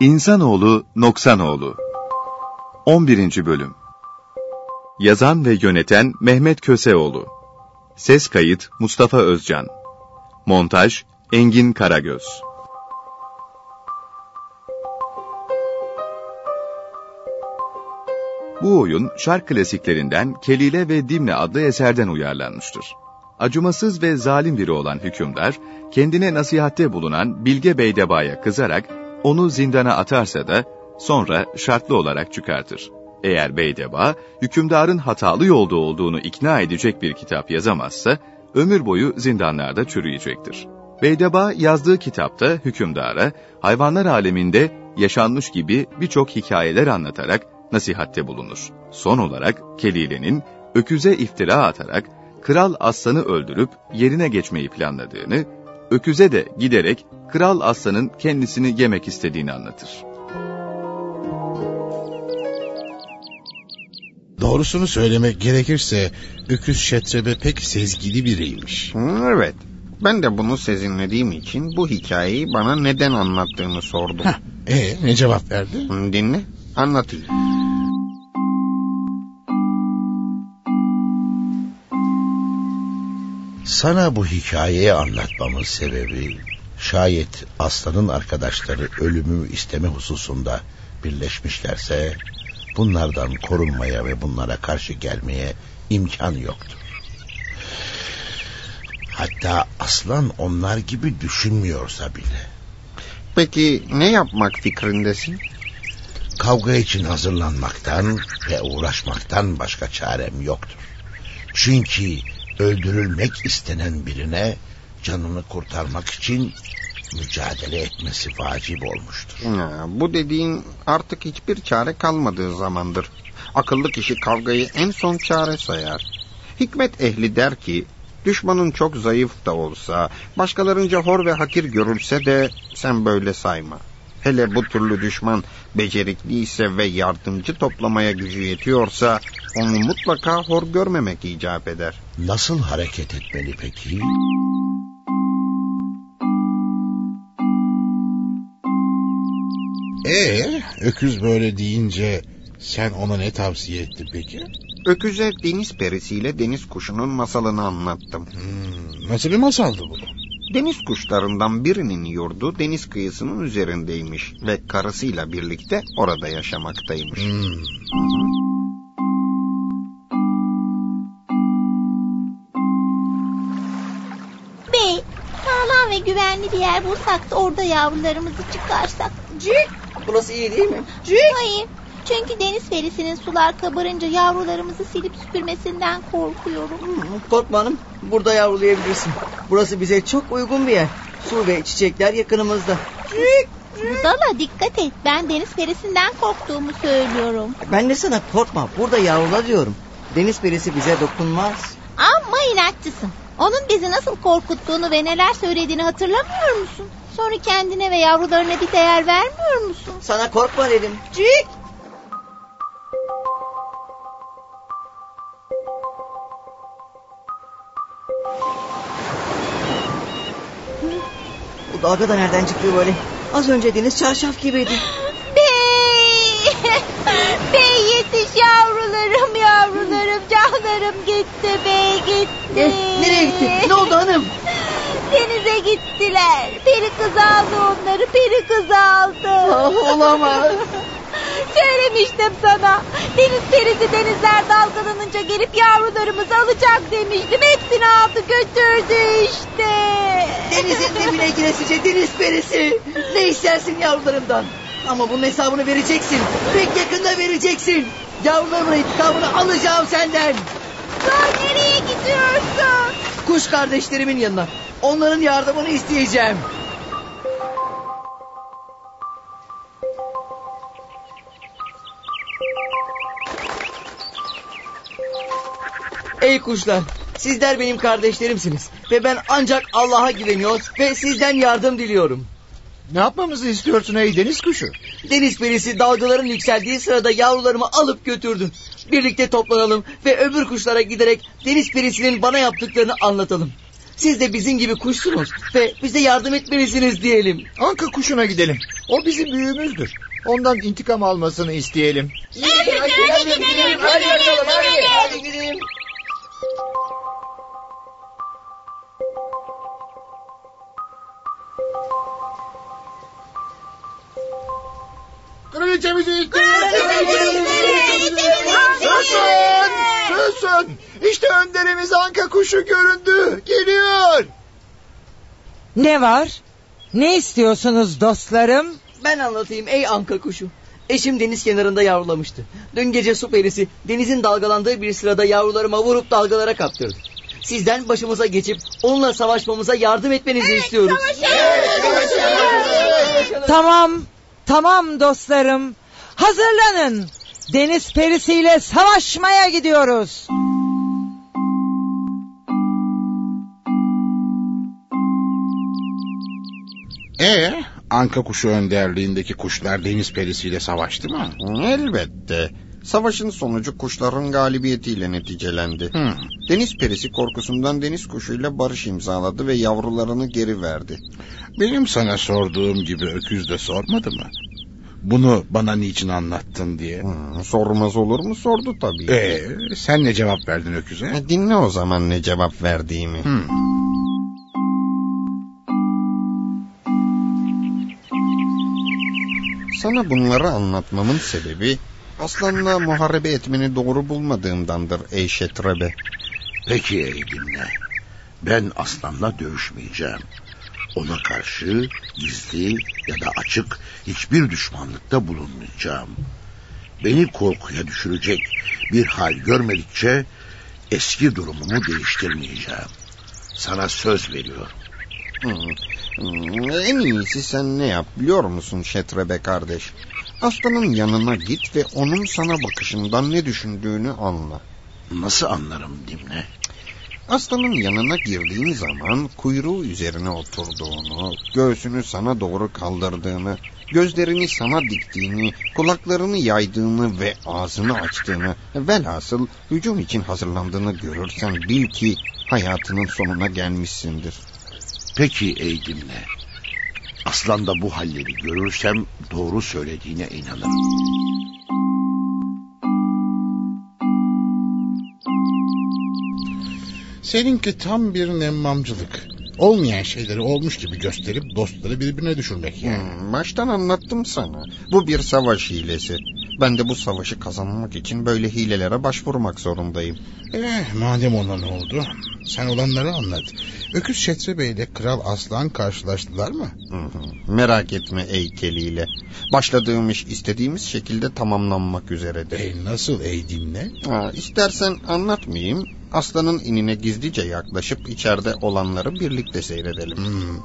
İnsanoğlu Noksanoğlu 11. Bölüm Yazan ve yöneten Mehmet Köseoğlu Ses kayıt Mustafa Özcan Montaj Engin Karagöz Bu oyun şark klasiklerinden Kelile ve Dimne adlı eserden uyarlanmıştır. Acımasız ve zalim biri olan hükümdar, kendine nasihatte bulunan Bilge Beydeba'ya kızarak onu zindana atarsa da sonra şartlı olarak çıkartır. Eğer Beydeba, hükümdarın hatalı yolda olduğunu ikna edecek bir kitap yazamazsa, ömür boyu zindanlarda çürüyecektir. Beydeba yazdığı kitapta hükümdara, hayvanlar aleminde yaşanmış gibi birçok hikayeler anlatarak nasihatte bulunur. Son olarak Kelile'nin öküze iftira atarak Kral Aslan'ı öldürüp yerine geçmeyi planladığını, öküze de giderek Kral Aslan'ın kendisini yemek istediğini anlatır. Doğrusunu söylemek gerekirse Öküz Şetrebe pek sezgili biriymiş. Evet. Ben de bunu sezinlediğim için bu hikayeyi bana neden anlattığını sordum. Heh, e ne cevap verdi? Dinle, anlatayım. Sana bu hikayeyi anlatmamın sebebi şayet aslanın arkadaşları ölümü isteme hususunda birleşmişlerse bunlardan korunmaya ve bunlara karşı gelmeye imkan yoktur. Hatta aslan onlar gibi düşünmüyorsa bile. Peki ne yapmak fikrindesin? Kavga için hazırlanmaktan ve uğraşmaktan başka çarem yoktur. Çünkü öldürülmek istenen birine canını kurtarmak için mücadele etmesi vacip olmuştur. Ya, bu dediğin artık hiçbir çare kalmadığı zamandır. Akıllı kişi kavgayı en son çare sayar. Hikmet ehli der ki, düşmanın çok zayıf da olsa, başkalarınca hor ve hakir görülse de sen böyle sayma. Hele bu türlü düşman becerikli ise ve yardımcı toplamaya gücü yetiyorsa onu mutlaka hor görmemek icap eder. Nasıl hareket etmeli peki? Ee, öküz böyle deyince sen ona ne tavsiye etti peki? Öküze deniz perisiyle deniz kuşunun masalını anlattım. Hmm, nasıl bir masaldı bu? Deniz kuşlarından birinin yurdu deniz kıyısının üzerindeymiş ve karısıyla birlikte orada yaşamaktaymış. Hmm. Bey, sağlam ve güvenli bir yer bulsak da orada yavrularımızı çıkarsak. Cik, burası iyi değil mi? Cik. Hayır, çünkü deniz ferisinin sular kabarınca yavrularımızı silip süpürmesinden korkuyorum. Hmm, korkma hanım, burada yavrulayabilirsin. Burası bize çok uygun bir yer. Su ve çiçekler yakınımızda. Cik. Budala dikkat et, ben deniz perisinden korktuğumu söylüyorum. Ben de sana korkma, burada yavrula diyorum. Deniz perisi bize dokunmaz. Ama inatçısın. Onun bizi nasıl korkuttuğunu ve neler söylediğini hatırlamıyor musun? Sonra kendine ve yavrularına bir değer vermiyor musun? Sana korkma dedim. Cik. Bu dalga da nereden çıktı böyle? Az önce deniz çarşaf gibiydi. Bey! Bey yetiş yavrularım yavrularım canlarım gitti bey gitti. Ne, nereye gitti? Ne oldu hanım? Denize gittiler. Peri kız aldı onları peri kız aldı. Ah, olamaz. Söylemiştim sana. Deniz perisi denizler dalgalanınca gelip yavrularımızı alacak demiştim. Hepsini aldı götürdü işte. Denizin dibine giresice deniz perisi. Ne istersin yavrularımdan? Ama bunun hesabını vereceksin. Pek yakında vereceksin. Yavrularımın intikamını alacağım senden. Dur nereye gidiyorsun? Kuş kardeşlerimin yanına. Onların yardımını isteyeceğim. Ey kuşlar, sizler benim kardeşlerimsiniz ve ben ancak Allah'a güveniyor ve sizden yardım diliyorum. Ne yapmamızı istiyorsun ey deniz kuşu? Deniz perisi dalgaların yükseldiği sırada yavrularımı alıp götürdü. Birlikte toplanalım ve öbür kuşlara giderek deniz perisinin bana yaptıklarını anlatalım. Siz de bizim gibi kuşsunuz ve bize yardım etmelisiniz diyelim. Anka kuşuna gidelim. O bizim büyüğümüzdür. Ondan intikam almasını isteyelim. Hadi, hadi, hadi, gidelim, hadi bakalım, hadi, hadi gidelim. Kraliçemizi istiyoruz. Susun! Susun! İşte önderimiz Anka kuşu göründü. Geliyor. Ne var? Ne istiyorsunuz dostlarım? Ben anlatayım ey anka kuşu. Eşim deniz kenarında yavrulamıştı. Dün gece su perisi denizin dalgalandığı bir sırada yavrularıma vurup dalgalara kaptırdı. Sizden başımıza geçip onunla savaşmamıza yardım etmenizi istiyoruz. Tamam, tamam dostlarım. Hazırlanın. Deniz perisiyle savaşmaya gidiyoruz. Ee, Anka kuşu önderliğindeki kuşlar deniz perisiyle savaştı mı? Elbette. Savaşın sonucu kuşların galibiyetiyle neticelendi. Hmm. Deniz perisi korkusundan deniz kuşuyla barış imzaladı ve yavrularını geri verdi. Benim sana sorduğum gibi öküz de sormadı mı? Bunu bana niçin anlattın diye. Hmm, sormaz olur mu? Sordu tabii. Ee, sen ne cevap verdin öküze? E, dinle o zaman ne cevap verdiğimi. Hmm. Sana bunları anlatmamın sebebi aslanla muharebe etmeni doğru bulmadığımdandır ey şetrebe. Peki ey dinle. Ben aslanla dövüşmeyeceğim. Ona karşı gizli ya da açık hiçbir düşmanlıkta bulunmayacağım. Beni korkuya düşürecek bir hal görmedikçe eski durumumu değiştirmeyeceğim. Sana söz veriyorum. Hmm, hmm, En iyisi sen ne yap biliyor musun Şetrebe kardeş? Aslanın yanına git ve onun sana bakışından ne düşündüğünü anla. Nasıl anlarım Dimne? Aslanın yanına girdiğin zaman kuyruğu üzerine oturduğunu, göğsünü sana doğru kaldırdığını, gözlerini sana diktiğini, kulaklarını yaydığını ve ağzını açtığını, velhasıl hücum için hazırlandığını görürsen bil ki hayatının sonuna gelmişsindir. Peki ey dinle. Aslan da bu halleri görürsem doğru söylediğine inanırım. Seninki tam bir nemmamcılık. Olmayan şeyleri olmuş gibi gösterip dostları birbirine düşürmek yani. Hmm, baştan anlattım sana. Bu bir savaş hilesi. Ben de bu savaşı kazanmak için böyle hilelere başvurmak zorundayım. Eh, madem olan oldu. Sen olanları anlat. Öküz Şetre Bey ile Kral Aslan karşılaştılar mı? Hı hı. Merak etme ey keliyle. Başladığım iş istediğimiz şekilde tamamlanmak üzeredir. Ey nasıl ey dinle? Ha, istersen anlatmayayım. Aslanın inine gizlice yaklaşıp içeride olanları birlikte seyredelim. Hmm.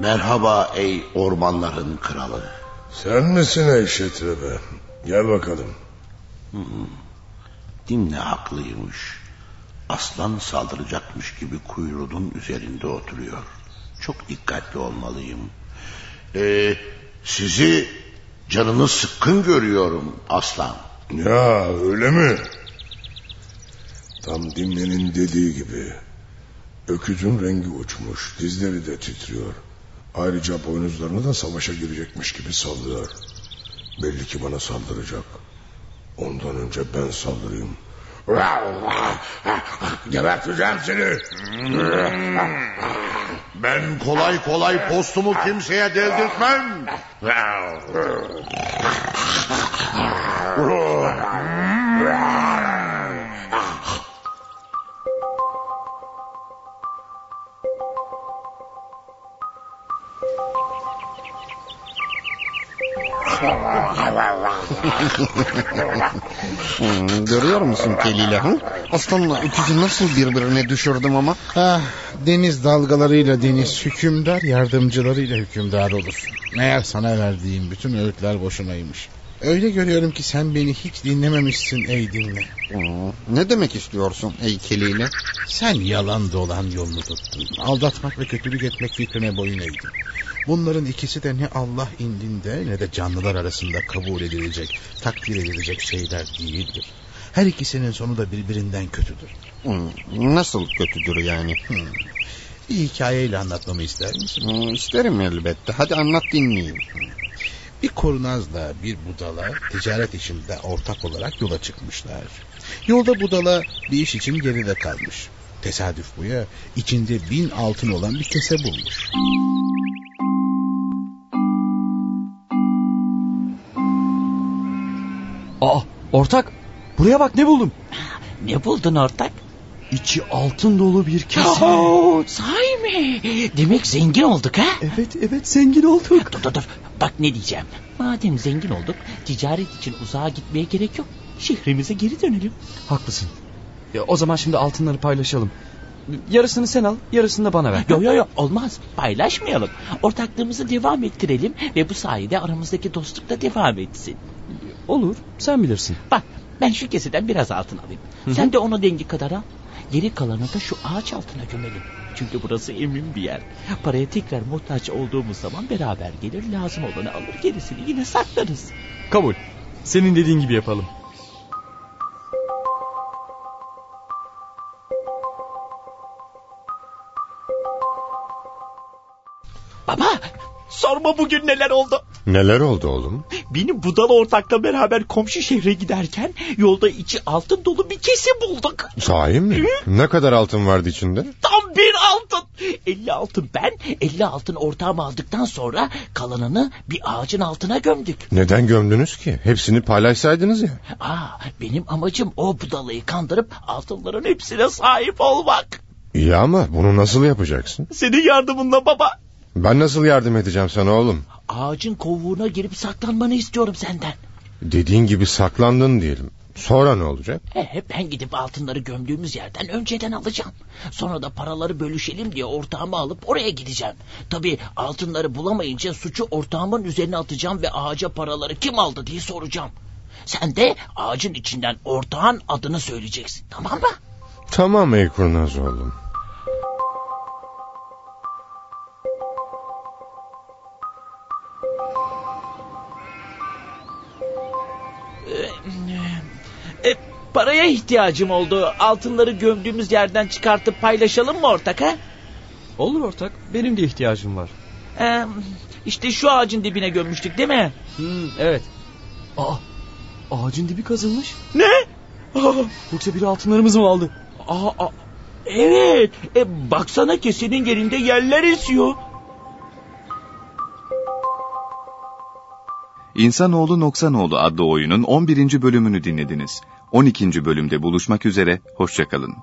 Merhaba ey ormanların kralı. Sen misin ey Şetrebe? Gel bakalım. Dinle haklıymış. Aslan saldıracakmış gibi kuyruğunun üzerinde oturuyor. Çok dikkatli olmalıyım. Ee, sizi canınız sıkkın görüyorum aslan. Ya öyle mi? Tam Dimne'nin dediği gibi. Öküzün rengi uçmuş, dizleri de titriyor. Ayrıca boynuzlarını da savaşa girecekmiş gibi sallıyor. Belli ki bana saldıracak. Ondan önce ben saldırayım. Geberteceğim seni. Ben kolay kolay postumu kimseye deldirtmem. Görüyor musun keliyle? Hı? Aslanla öküzü nasıl birbirine düşürdüm ama? Ah, deniz dalgalarıyla deniz, hükümdar yardımcılarıyla hükümdar olur. Meğer sana verdiğim bütün öğütler boşunaymış. Öyle görüyorum ki sen beni hiç dinlememişsin ey dinle. Hmm, ne demek istiyorsun ey keliyle? Sen yalan dolan yolunu tuttun. Aldatmak ve kötülük etmek fikrine boyun eğdin. Bunların ikisi de ne Allah indinde ne de canlılar arasında kabul edilecek, takdir edilecek şeyler değildir. Her ikisinin sonu da birbirinden kötüdür. Hmm, nasıl kötüdür yani? Hmm. Bir hikayeyle anlatmamı ister misin? Hmm, isterim elbette. Hadi anlat dinleyeyim. Bir kurnazla bir budala ticaret işinde ortak olarak yola çıkmışlar. Yolda budala bir iş için geride kalmış. Tesadüf bu ya içinde bin altın olan bir kese bulmuş. Aa ortak buraya bak ne buldum. Ne buldun ortak? İçi altın dolu bir kese. Oo, sahi mi? Demek zengin olduk ha? Evet evet zengin olduk. Dur dur dur bak ne diyeceğim. Madem zengin olduk ticaret için uzağa gitmeye gerek yok. Şehrimize geri dönelim. Haklısın. Ya, o zaman şimdi altınları paylaşalım. Yarısını sen al, yarısını da bana ver. Yo yo yo olmaz. Paylaşmayalım. Ortaklığımızı devam ettirelim ve bu sayede aramızdaki dostluk da devam etsin. Olur, sen bilirsin. Bak ben şu keseden biraz altın alayım. Hı hı. Sen de onu dengi kadar al. Geri kalanı da şu ağaç altına gömelim. Çünkü burası emin bir yer. Paraya tekrar muhtaç olduğumuz zaman beraber gelir lazım olanı alır gerisini yine saklarız. Kabul. Senin dediğin gibi yapalım. Baba sorma bugün neler oldu. Neler oldu oğlum? Benim budala ortakla beraber komşu şehre giderken yolda içi altın dolu bir kese bulduk. Sahi mi? Ne kadar altın vardı içinde? Tam bir altın. 50 altın ben, 50 altın ortağım aldıktan sonra kalanını bir ağacın altına gömdük. Neden gömdünüz ki? Hepsini paylaşsaydınız ya. Aa, benim amacım o budalayı kandırıp altınların hepsine sahip olmak. İyi ama bunu nasıl yapacaksın? Senin yardımınla baba. Ben nasıl yardım edeceğim sana oğlum? Ağacın kovuğuna girip saklanmanı istiyorum senden. Dediğin gibi saklandın diyelim. Sonra ne olacak? He, ben gidip altınları gömdüğümüz yerden önceden alacağım. Sonra da paraları bölüşelim diye ortağımı alıp oraya gideceğim. Tabii altınları bulamayınca suçu ortağımın üzerine atacağım ve ağaca paraları kim aldı diye soracağım. Sen de ağacın içinden ortağın adını söyleyeceksin. Tamam mı? Tamam ey kurnaz oğlum. E, paraya ihtiyacım oldu. Altınları gömdüğümüz yerden çıkartıp paylaşalım mı ortak ha? Olur ortak. Benim de ihtiyacım var. Ee, işte şu ağacın dibine gömmüştük değil mi? Hmm, evet. Aa, ağacın dibi kazılmış. Ne? Aa, yoksa biri altınlarımızı mı aldı? Aa, aa, evet. E, baksana kesenin yerinde yerler esiyor. İnsanoğlu Noksanoğlu adlı oyunun 11. bölümünü dinlediniz. 12. bölümde buluşmak üzere, hoşçakalın.